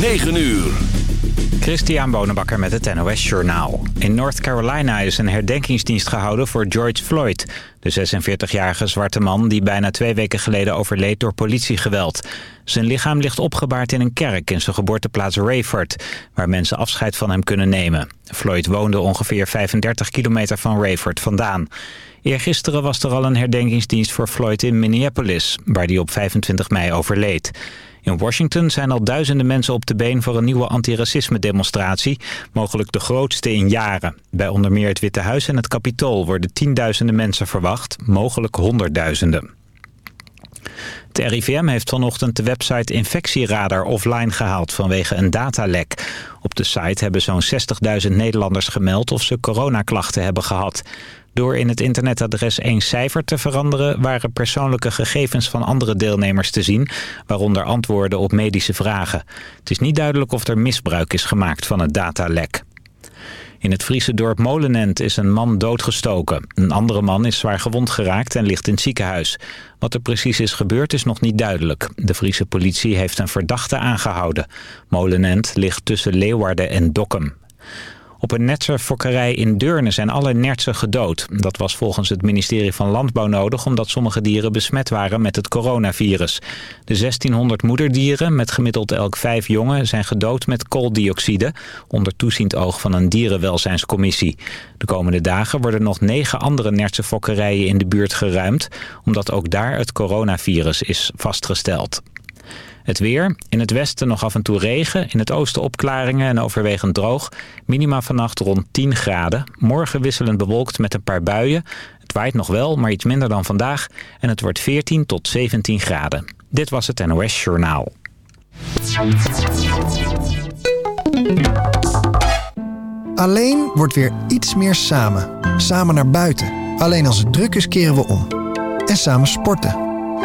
9 uur. Christian Bonenbakker met het NOS Journaal. In North Carolina is een herdenkingsdienst gehouden voor George Floyd... de 46-jarige zwarte man die bijna twee weken geleden overleed door politiegeweld. Zijn lichaam ligt opgebaard in een kerk in zijn geboorteplaats Rayford... waar mensen afscheid van hem kunnen nemen. Floyd woonde ongeveer 35 kilometer van Rayford vandaan. Eergisteren was er al een herdenkingsdienst voor Floyd in Minneapolis... waar hij op 25 mei overleed. In Washington zijn al duizenden mensen op de been voor een nieuwe antiracisme-demonstratie, mogelijk de grootste in jaren. Bij onder meer het Witte Huis en het Capitool worden tienduizenden mensen verwacht, mogelijk honderdduizenden. Het RIVM heeft vanochtend de website Infectieradar offline gehaald vanwege een datalek. Op de site hebben zo'n 60.000 Nederlanders gemeld of ze coronaklachten hebben gehad. Door in het internetadres één cijfer te veranderen... waren persoonlijke gegevens van andere deelnemers te zien... waaronder antwoorden op medische vragen. Het is niet duidelijk of er misbruik is gemaakt van het datalek. In het Friese dorp Molenent is een man doodgestoken. Een andere man is zwaar gewond geraakt en ligt in het ziekenhuis. Wat er precies is gebeurd is nog niet duidelijk. De Friese politie heeft een verdachte aangehouden. Molenent ligt tussen Leeuwarden en Dokkum. Op een fokkerij in Deurne zijn alle nertsen gedood. Dat was volgens het ministerie van Landbouw nodig... omdat sommige dieren besmet waren met het coronavirus. De 1600 moederdieren, met gemiddeld elk vijf jongen... zijn gedood met kooldioxide... onder toeziend oog van een dierenwelzijnscommissie. De komende dagen worden nog negen andere nertse fokkerijen in de buurt geruimd... omdat ook daar het coronavirus is vastgesteld. Het weer. In het westen nog af en toe regen. In het oosten opklaringen en overwegend droog. Minima vannacht rond 10 graden. Morgen wisselend bewolkt met een paar buien. Het waait nog wel, maar iets minder dan vandaag. En het wordt 14 tot 17 graden. Dit was het NOS Journaal. Alleen wordt weer iets meer samen. Samen naar buiten. Alleen als het druk is keren we om. En samen sporten.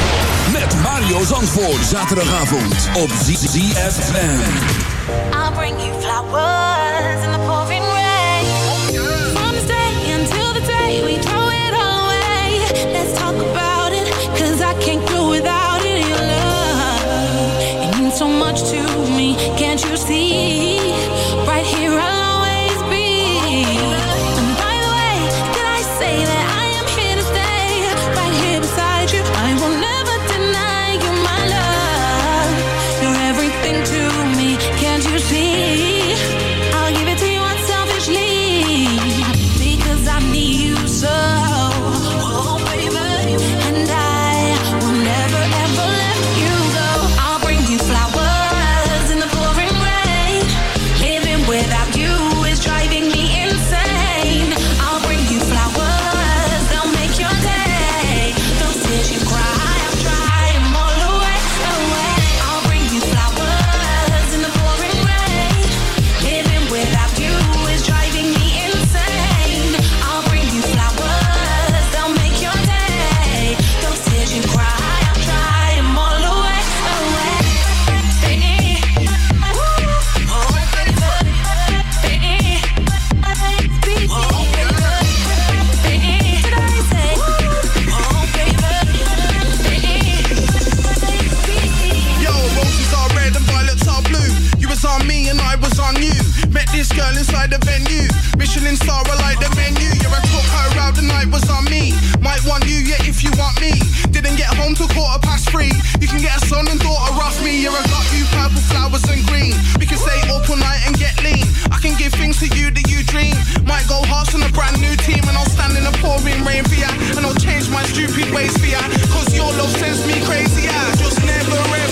Mario Zandvoort. Zaterdagavond op ZFM. I'll bring you flowers in the pouring rain. From this day until the day we throw it away. Let's talk about it, cause I can't do without it. Your love, it means so much to me. Can't you see? If you want me. Didn't get home till quarter past three. You can get a son and daughter off me. Yeah, I got you purple flowers and green. We can stay up all night and get lean. I can give things to you that you dream. Might go hard on a brand new team and I'll stand in the pouring rain for ya. And I'll change my stupid ways for ya. Cause your love sends me crazy. I just never ever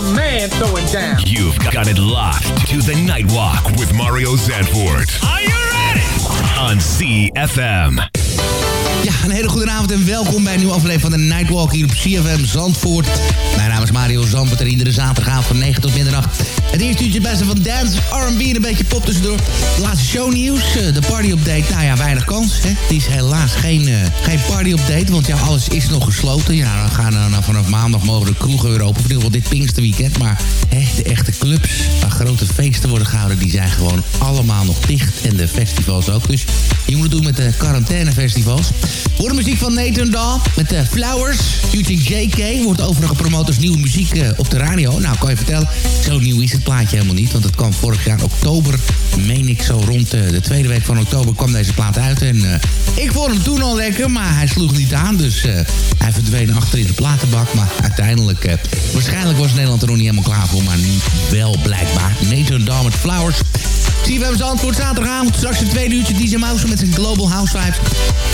my man throwing down. You've got it locked to the Nightwalk with Mario Zandvoort. Are you ready? On CFM. Een hele goede avond en welkom bij een nieuwe aflevering van de Nightwalk hier op CFM Zandvoort. Mijn naam is Mario Zandvoort en iedere zaterdagavond van 9 tot middernacht. Het eerste uurtje beste van dance, R&B en een beetje pop tussendoor. De laatste shownieuws, eh, de party-update, nou ja, weinig kans. Hè? Het is helaas geen, eh, geen party-update, want ja, alles is nog gesloten. Ja, dan gaan er nou, vanaf maandag mogen de kroegen weer open. In ieder geval dit Pinksterweekend. Maar hè, de echte clubs waar grote feesten worden gehouden... die zijn gewoon allemaal nog dicht. En de festivals ook. Dus je moet het doen met de quarantainefestivals. Voor de muziek van Nathan Dahl met de Flowers. Featuring JK wordt overal gepromoot als nieuwe muziek eh, op de radio. Nou, kan je vertellen, zo nieuw is het plaatje helemaal niet. Want het kwam vorig jaar oktober, meen ik zo rond eh, de tweede week van oktober kwam deze plaat uit. En eh, ik vond hem toen al lekker, maar hij sloeg niet aan. Dus eh, hij verdween achter in de platenbak. Maar uiteindelijk, eh, waarschijnlijk was Nederland er nog niet helemaal klaar voor. Maar nu wel blijkbaar. Nathan Dahl met Flowers. Zie we hebben antwoord zaterdagavond. Straks het tweede uurtje DJ Mouse met zijn Global House Vibes.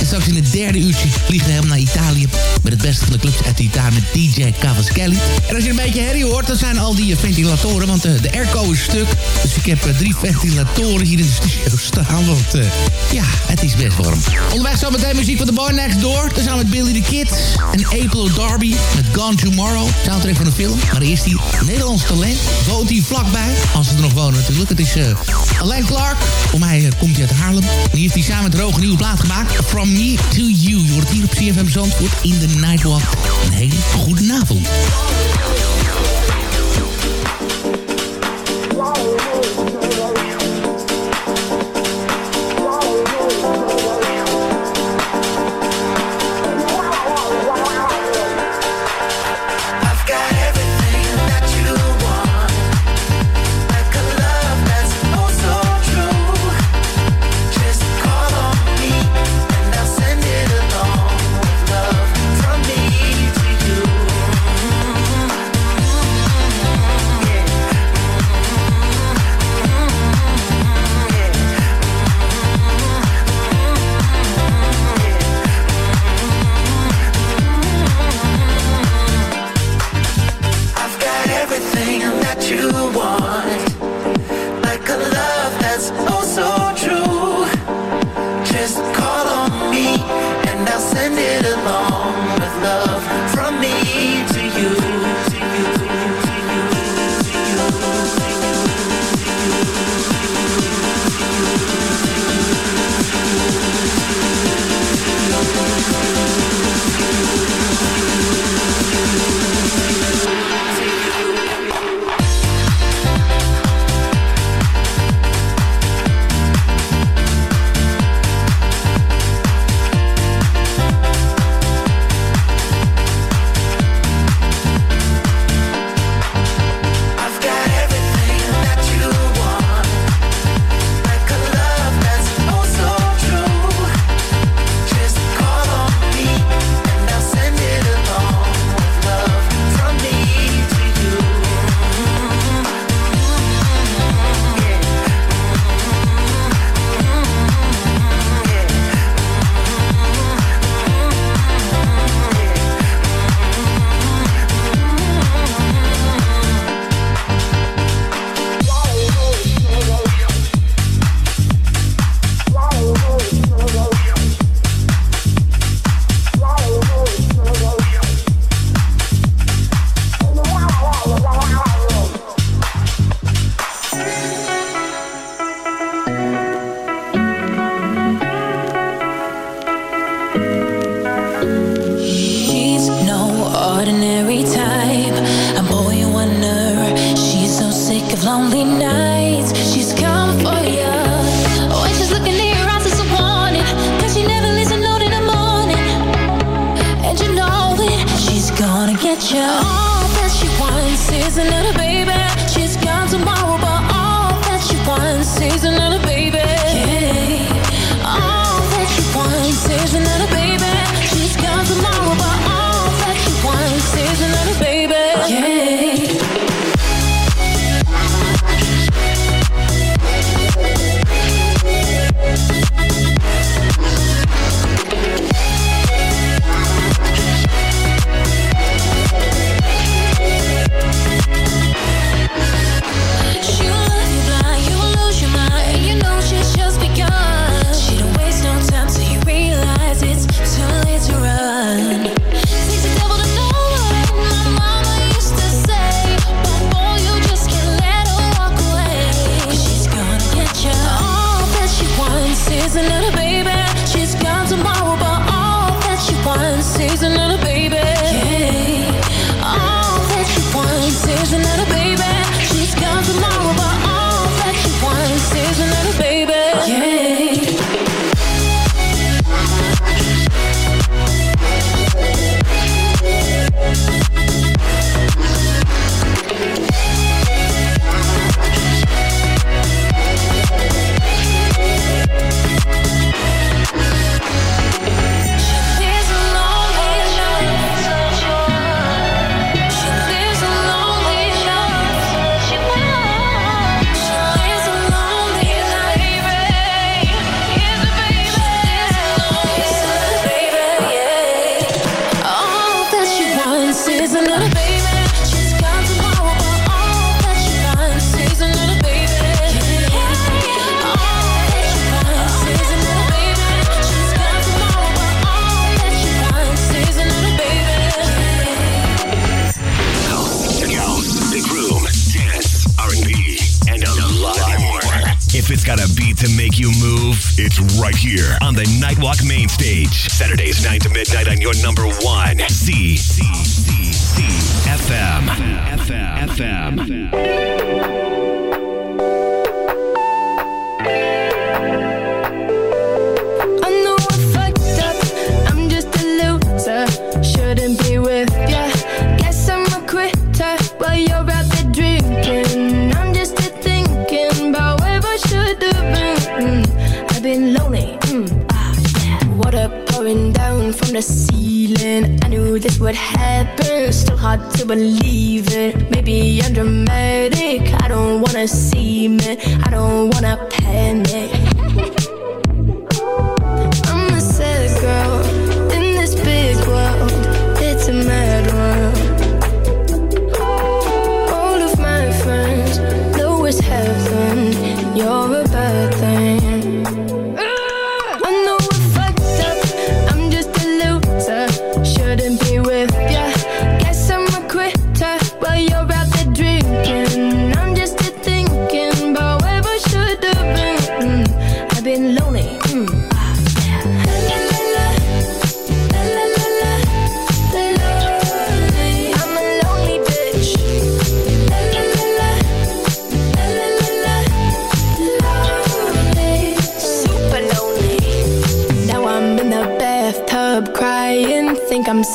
En straks in het derde uurtje vliegen we helemaal naar Italië. Met het beste van de clubs uit Italië met DJ Cavaschelli. En als je een beetje herrie hoort, dan zijn al die eh, ventilatoren. Want eh, de airco is stuk. Dus ik heb eh, drie ventilatoren hier in de studio staan. Want ja, het is best warm. Onderweg zo meteen muziek van de Boy Next Door. Dan zijn we met Billy the Kid. En April Darby met Gone Tomorrow. Soundtrack van de film. Maar eerst die Nederlands talent. Woont hij vlakbij. Als ze er nog wonen natuurlijk. Het is uh, Alain Clark. Voor mij komt hij uit Haarlem. En heeft hij samen met Roog een nieuwe plaat gemaakt. From Me to You. Je hoort hier op CFM Zandvoort in de Nightwalk. Een hele goede avond. I've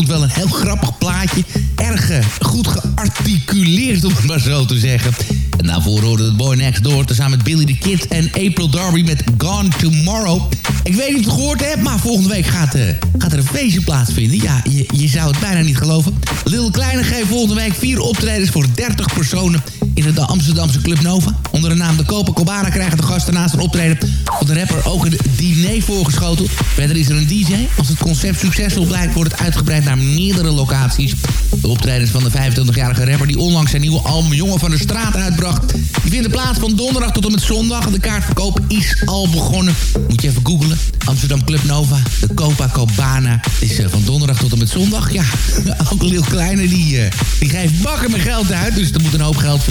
Het wel een heel grappig plaatje. Erg eh, goed gearticuleerd, om het maar zo te zeggen. En daarvoor hoorde het Boy Next Door... samen met Billy the Kid en April Darby met Gone Tomorrow. Ik weet niet of je het gehoord hebt, maar volgende week gaat, eh, gaat er een feestje plaatsvinden. Ja, je, je zou het bijna niet geloven. Lil Kleine geeft volgende week vier optredens voor 30 personen... in de Amsterdamse Club Nova. Onder de naam de Copacabana krijgen de gasten naast een optreden... van de rapper ook een diner voorgeschoteld. Verder is er een DJ. Als het concept succesvol blijkt, wordt het uitgebreid naar meerdere locaties. De optredens van de 25-jarige rapper die onlangs zijn nieuwe album Jongen van de Straat uitbracht... die vinden plaats van donderdag tot en met zondag. De kaartverkoop is al begonnen. Moet je even googlen. Amsterdam Club Nova, de Copacabana. Het is eh, van donderdag tot en met zondag. Ja, ook Lil Kleine, die, eh, die geeft bakken met geld uit. Dus er moet een hoop geld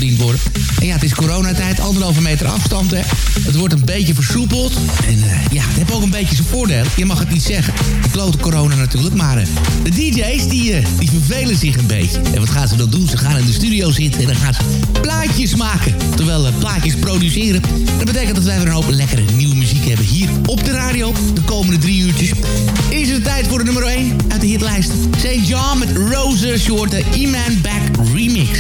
En ja, het is coronatijd, anderhalve meter afstand. Hè. Het wordt een beetje versoepeld. En eh, ja, het heeft ook een beetje zijn voordeel. Je mag het niet zeggen. De klote corona natuurlijk. Maar eh, de DJ's, die, eh, die vervelen zich een beetje. En wat gaan ze dan doen? Ze gaan in de studio zitten en dan gaan ze plaatjes maken. Terwijl plaatjes produceren. Dat betekent dat wij weer een hoop lekkere nieuwe muziek hebben hier op de radio. De komende drie uurtjes. Is het tijd voor de nummer 1 uit de hitlijst. St. John met Roses, short de E-Man Back remix.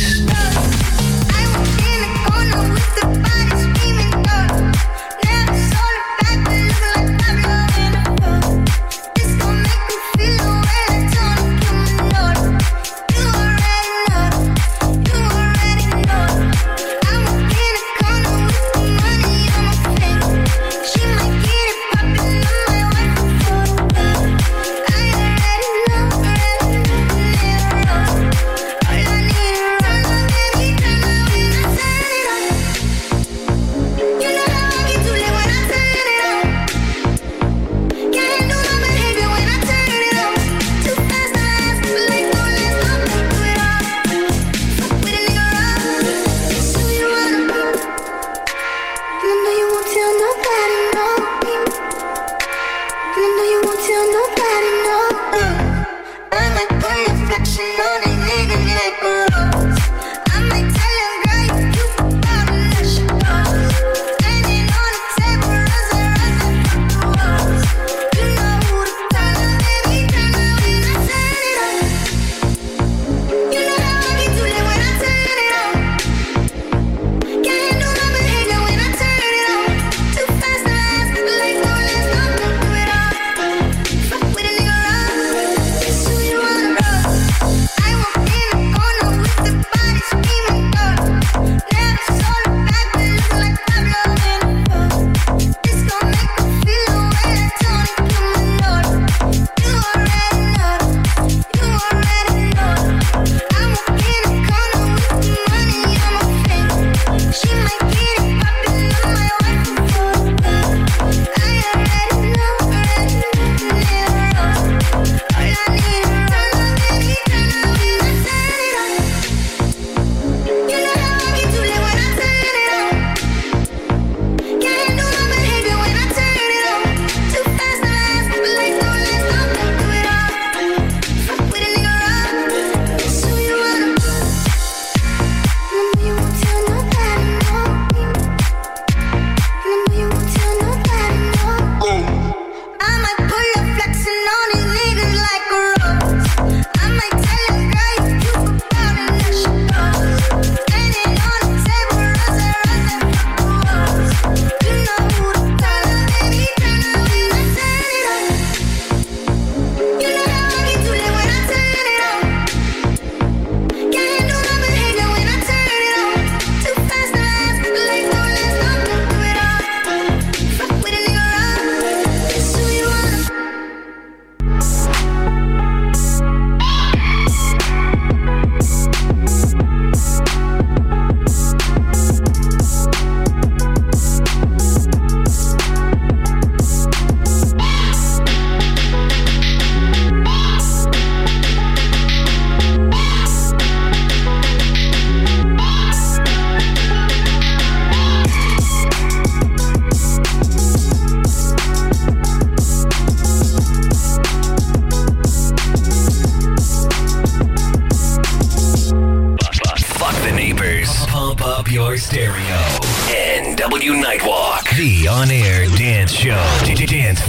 Stereo. NW Nightwalk. The on air dance show. Dance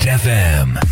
FM.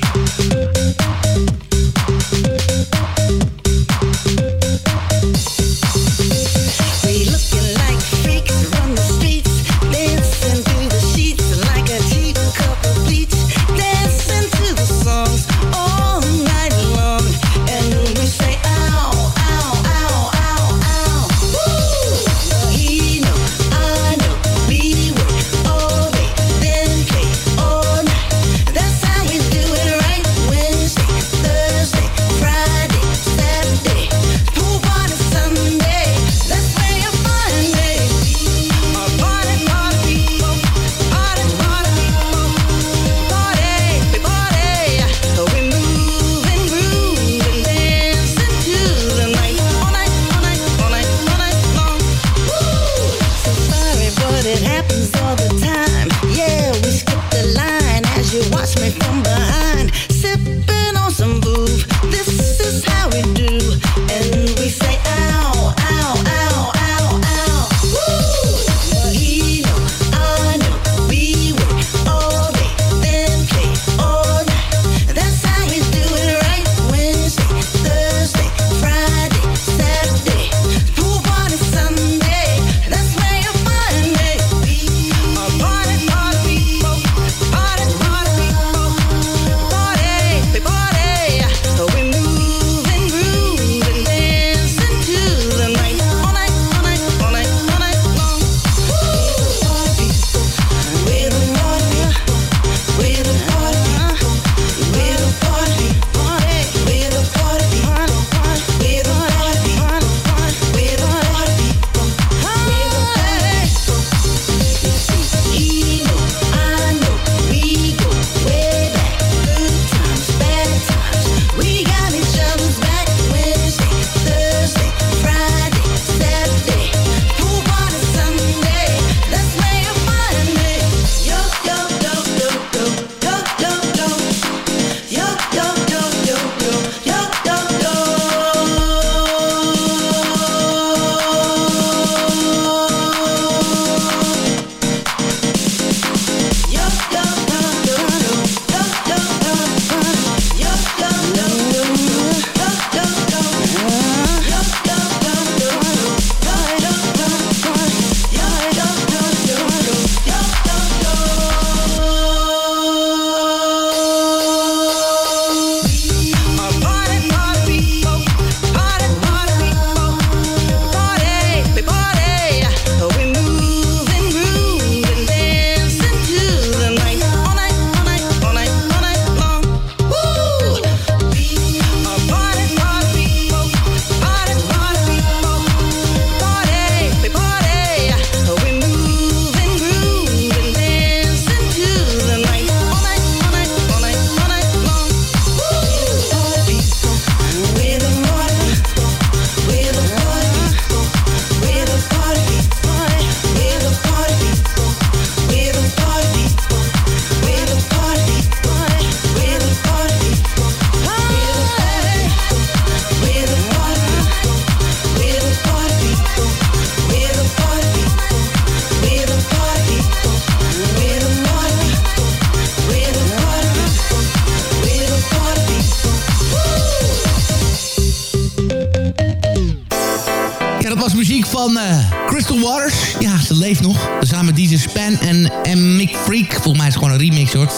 Van eh, Crystal Waters. Ja, ze leeft nog. Samen DJ Span en, en Mick Freak. Volgens mij is het gewoon een remix hoor.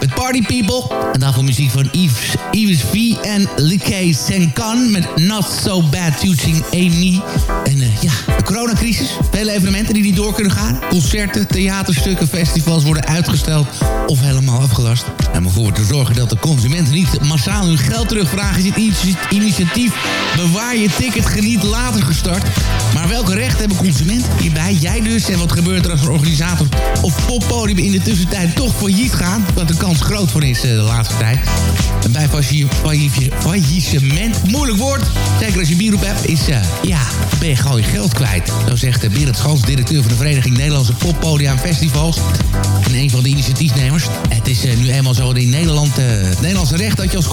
Met Party People. En daarvoor muziek van Yves, Yves V en Likay Senkan. Met Not So Bad Featuring Amy. En eh, ja, de coronacrisis. Vele evenementen die niet door kunnen gaan. Concerten, theaterstukken, festivals worden uitgesteld of helemaal afgelast. En om ervoor te zorgen dat de consumenten niet massaal hun geld terugvragen... is het initiatief Bewaar je ticket geniet later gestart. Maar welke rechten hebben consumenten hierbij? Jij dus. En wat gebeurt er als een organisator of poppodium in de tussentijd toch failliet gaan? Wat de kans groot voor is eh, de laatste tijd. En bij faillissement, moeilijk woord. Zeker als je bier op hebt, is uh, ja, ben je gewoon je geld kwijt. Zo zegt uh, Berend Schans, directeur van de Vereniging Nederlandse Poppodia en Festivals. En een van de initiatiefnemers. Het is nu eenmaal zo in Nederland, het Nederlandse recht... dat je als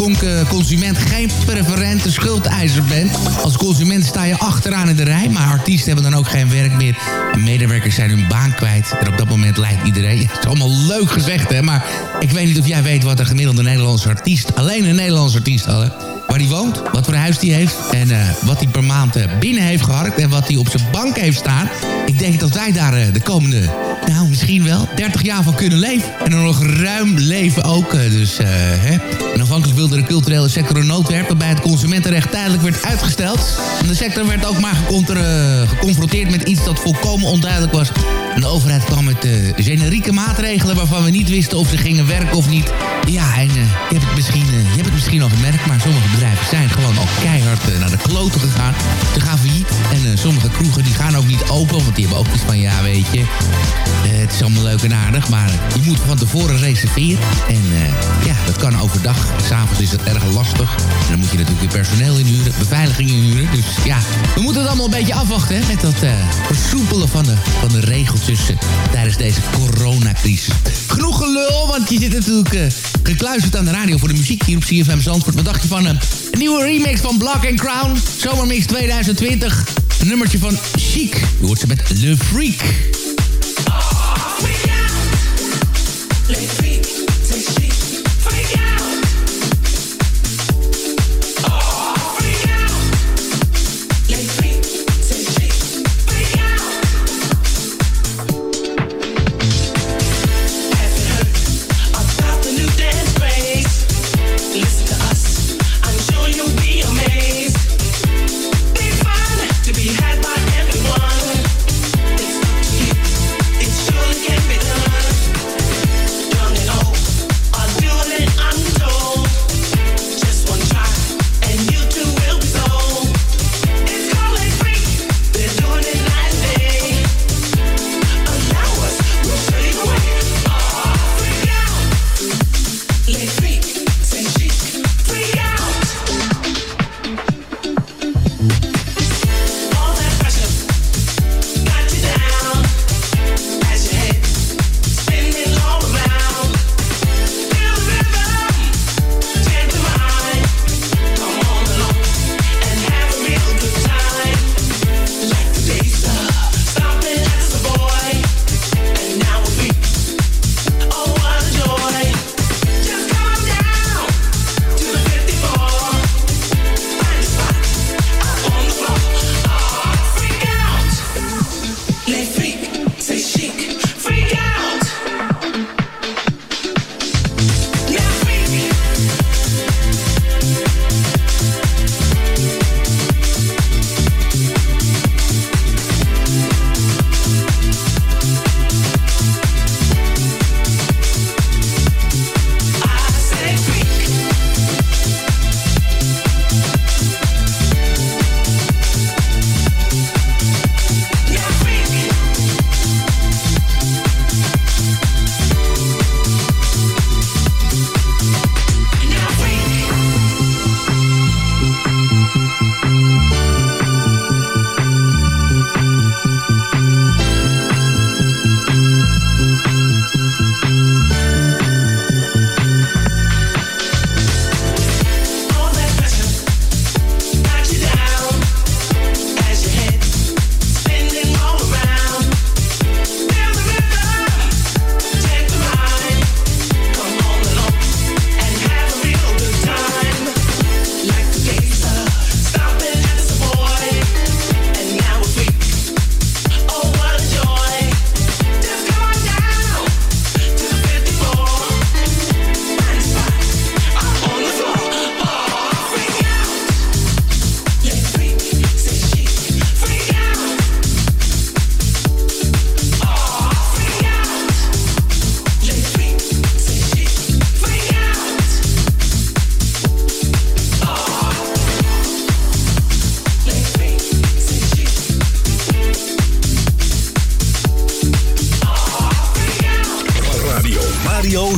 consument geen preferente schuldeiser bent. Als consument sta je achteraan in de rij, maar artiesten hebben dan ook geen werk meer. Medewerkers zijn hun baan kwijt. En op dat moment lijkt iedereen... het is allemaal leuk gezegd, hè, maar ik weet niet of jij weet wat een gemiddelde Nederlandse artiest... alleen een Nederlandse artiest hè, waar hij woont, wat voor huis hij heeft... en uh, wat hij per maand uh, binnen heeft geharkt en wat hij op zijn bank heeft staan. Ik denk dat wij daar uh, de komende, nou misschien wel, 30 jaar van kunnen leven. En dan nog ruim leven ook. dus, hè. En afhankelijk wilde de culturele sector een noodwerp... waarbij het consumentenrecht tijdelijk werd uitgesteld. En de sector werd ook maar geconfronteerd met iets dat volkomen onduidelijk was... En de overheid kwam met generieke maatregelen waarvan we niet wisten of ze gingen werken of niet. Ja, en je, hebt het misschien, je hebt het misschien al gemerkt, maar sommige bedrijven zijn gewoon al keihard naar de kloten gegaan. Ze gaan failliet. En sommige kroegen die gaan ook niet open, want die hebben ook iets van, ja weet je, het is allemaal leuk en aardig, maar je moet van tevoren reserveren. En ja, dat kan overdag. S'avonds is het erg lastig. En dan moet je natuurlijk weer personeel inhuren, beveiliging inhuren. Dus ja, we moeten het allemaal een beetje afwachten hè, met dat versoepelen van de, van de regels tussen tijdens deze coronacrisis. Genoeg gelul, want je zit natuurlijk gekluisterd aan de radio voor de muziek hier op CFM Zandvoort. Wat dacht je van uh, een nieuwe remix van Black and Crown? Zomermix 2020. Een nummertje van Chic. Je hoort ze met Le Freak. be had by everyone.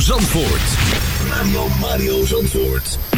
Zandvoort. Mario, Mario Zandvoort.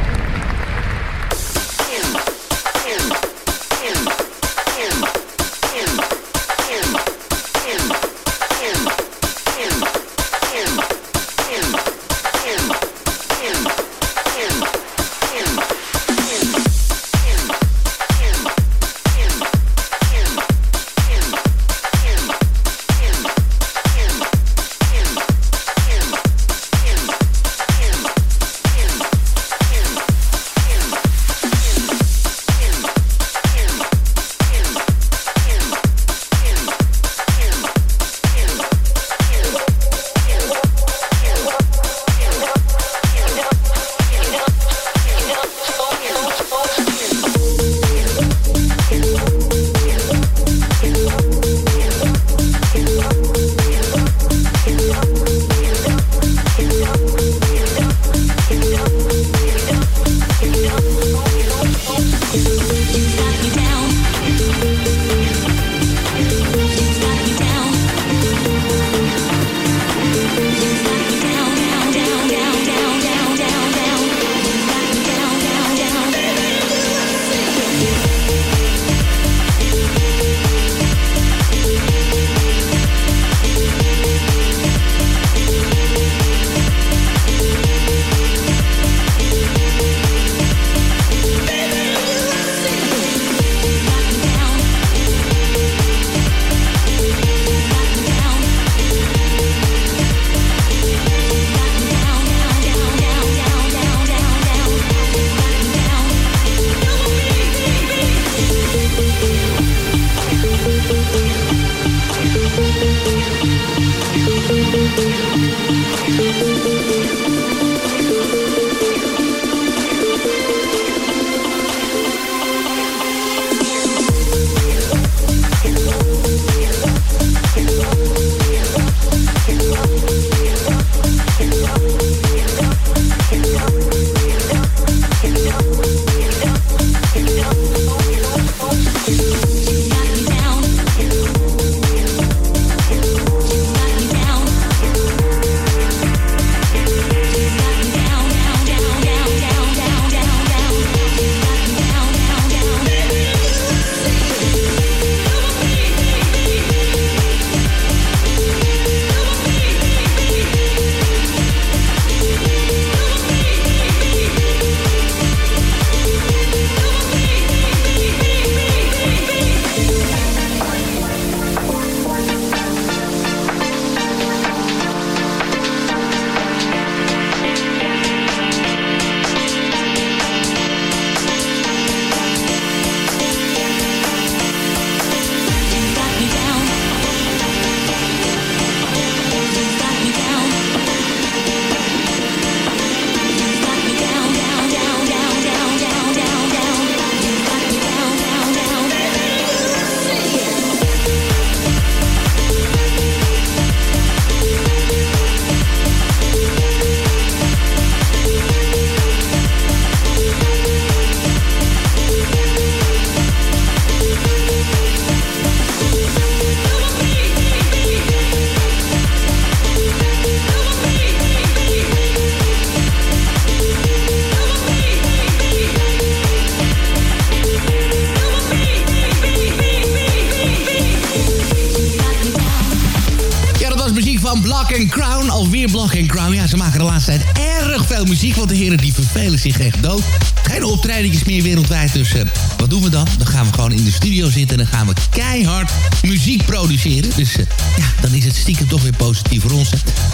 Block and Crown. Ja, ze maken de laatste tijd erg veel muziek. Want de heren die vervelen zich echt dood. Geen optredentjes meer wereldwijd. Dus eh, wat doen we dan? Dan gaan we gewoon in de studio zitten. En dan gaan we keihard muziek produceren. Dus eh, ja, dan is het stiekem toch weer positief voor ons.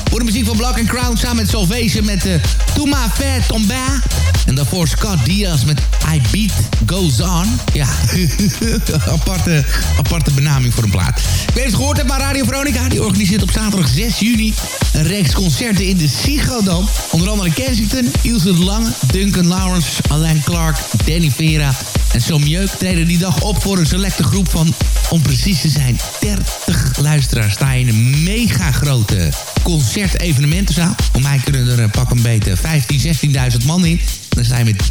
Voor de muziek van Block and Crown samen met Salvation met uh, Touma Fair Tomba. En daarvoor Scott Diaz met I Beat Goes On. Ja, aparte, aparte benaming voor een plaat. Ik weet het gehoord hebt, maar Radio Veronica... die organiseert op zaterdag 6 juni... een reeks concerten in de Psychodome. Onder andere Kensington, Ilse de Lange... Duncan Lawrence, Alain Clark, Danny Vera... en Somjeuk treden die dag op voor een selecte groep van... om precies te zijn 30 luisteraars. Sta in een mega grote concertevenementenzaal. Voor mij kunnen er eh, pak een beetje 15, 16.000 man in. Dan je met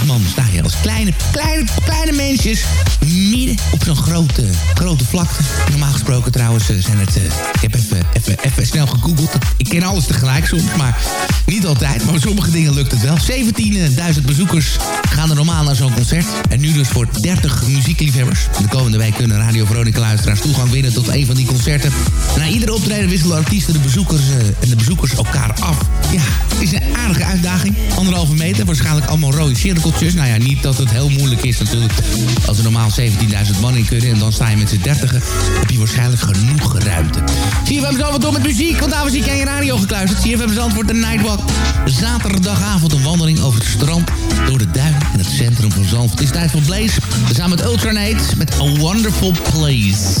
30.000 man. Sta je als kleine, kleine, kleine mensjes midden op zo'n grote, grote vlakte. Normaal gesproken trouwens eh, zijn het... Uh, ik heb even, even, even snel gegoogeld. Ik ken alles tegelijk soms, maar niet altijd. Maar sommige dingen lukt het wel. 17.000 bezoekers gaan er normaal naar zo'n concert. En nu dus voor 30 muziekliefhebbers. De komende week kunnen Radio Veronica luisteraars toegang winnen tot een van die concerten. Na iedere optreden wisselen artiesten de bezoekers uh, en de bezoekers elkaar af. Ja, het is een aardige uitdaging. Anderhalve meter Waarschijnlijk allemaal rode cirkeltjes. Nou ja, niet dat het heel moeilijk is natuurlijk. Als er normaal 17.000 man in kunnen en dan sta je met z'n dertigen... heb je waarschijnlijk genoeg ruimte. Zo wat door met muziek, want daar was ik aan je radio gekluisterd. Hem antwoord de Nightwalk. Zaterdagavond een wandeling over het strand... door de duin in het centrum van Zandvoort. Het is tijd voor Blaze. We zijn met Ultranate met A Wonderful Place.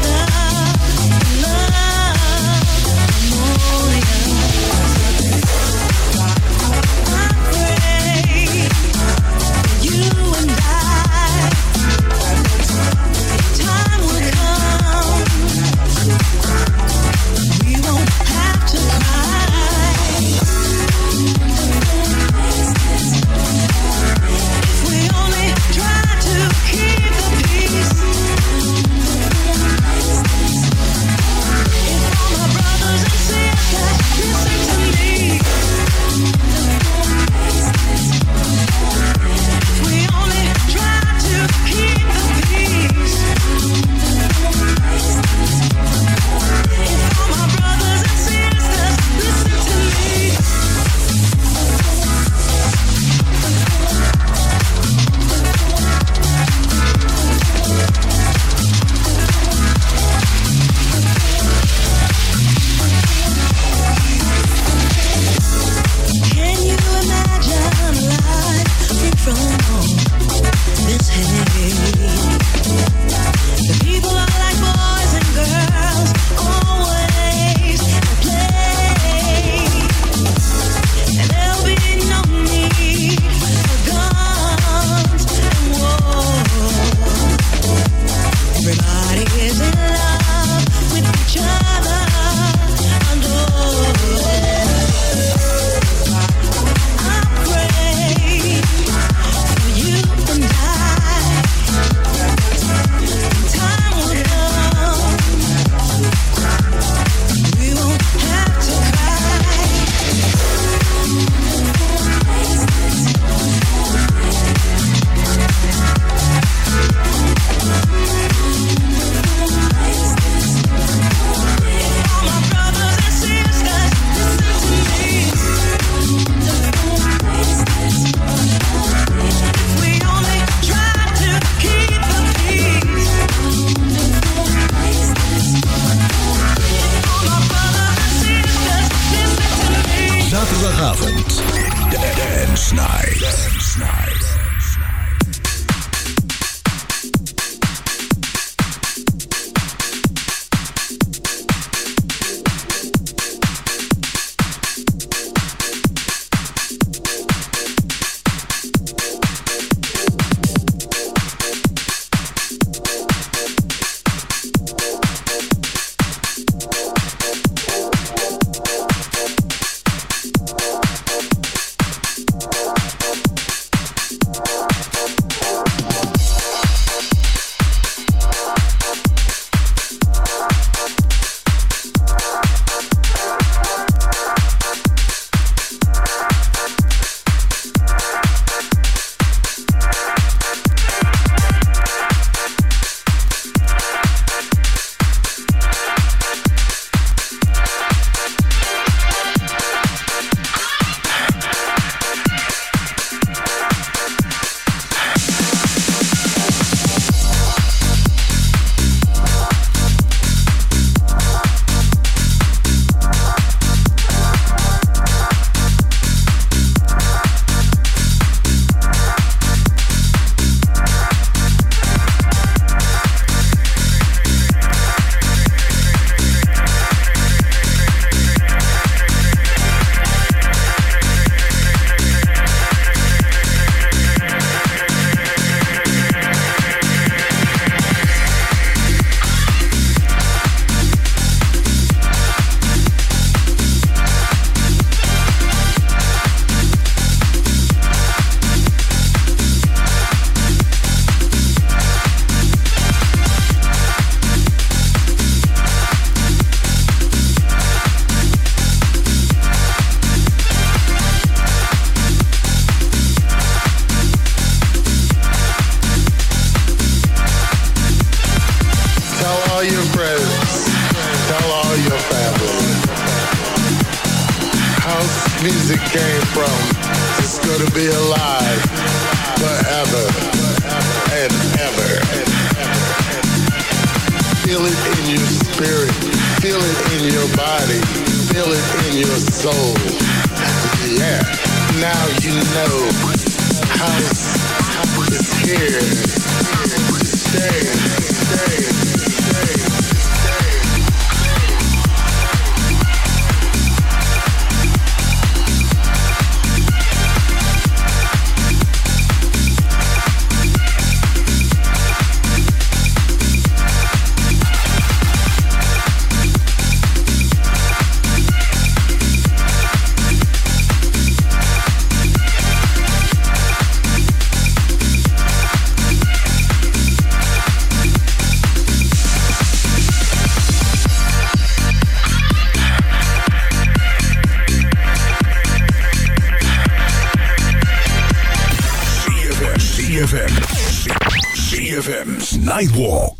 sidewalk.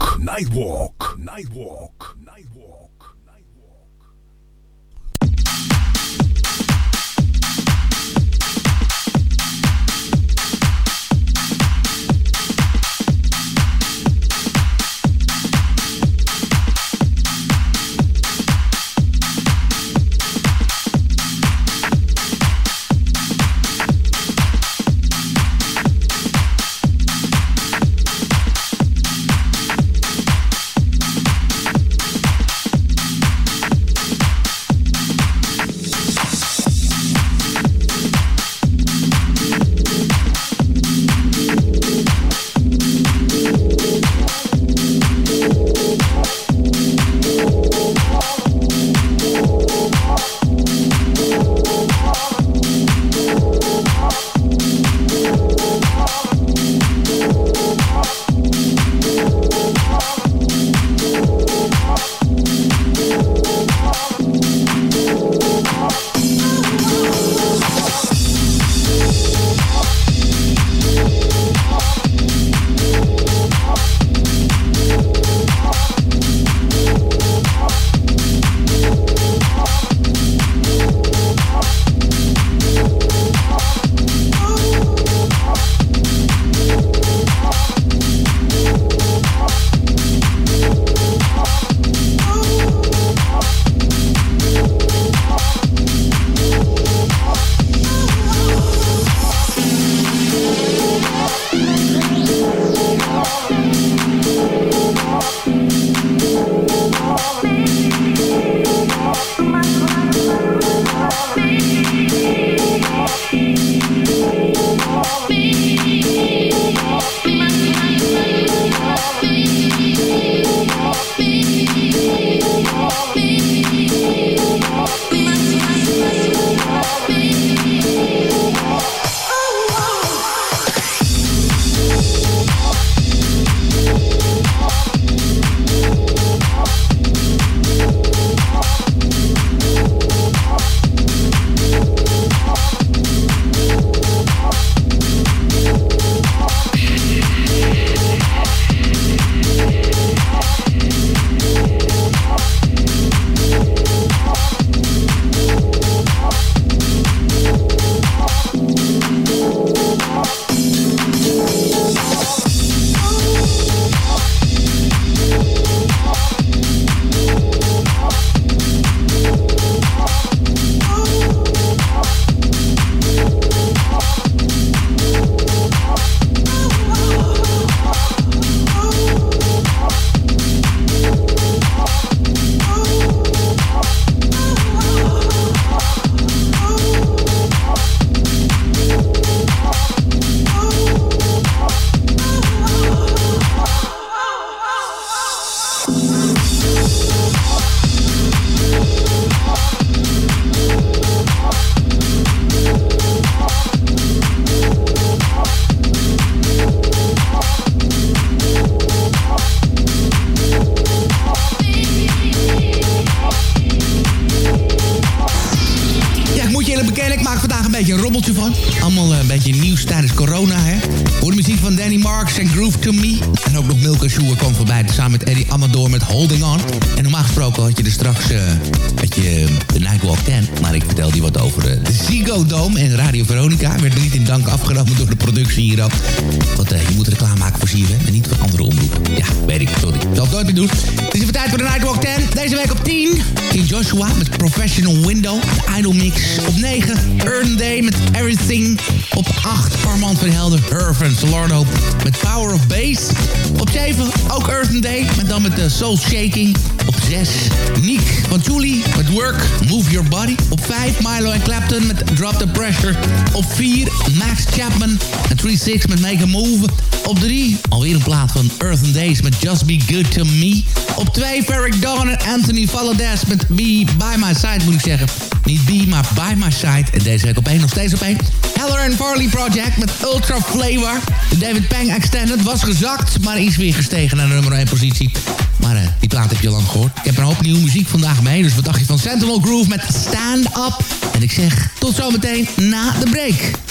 Hierop. Want eh, je moet reclame maken voor CFM en niet voor andere omroepen. Ja, weet ik. Sorry. Ik zal het nooit meer doen. Het is even tijd voor de Nightwalk 10. Deze week op 10. King Joshua met Professional Window. De Idol Mix. Op 9. Earn Day met Everything. Op 8. Armand van Helder. Irvin Salardo met Power of Bass. Op 7. Ook Earth Day. Met dan met de Soul Shaking. Op 6. Nick van Julie met Work. Move Your Body. Op 5. Milo en Clapton met Drop the Pressure. Op 4. Max Chapman en 3-6 met Make a Move. Op 3. Alweer een plaat van Earth and Days met Just Be Good to Me. Op 2. Ferric Dawn en Anthony Valadez met Be By My Side moet ik zeggen. Niet Be, maar By My Side. En deze week op 1, nog steeds op 1. Heller and Farley Project met Ultra Flavor. De David Pang Extended was gezakt, maar is weer gestegen naar de nummer 1 positie. Uh, die plaat heb je lang gehoord. Ik heb een hoop nieuwe muziek vandaag mee. Dus wat dacht je van Sentinel Groove met Stand Up? En ik zeg tot zometeen na de break.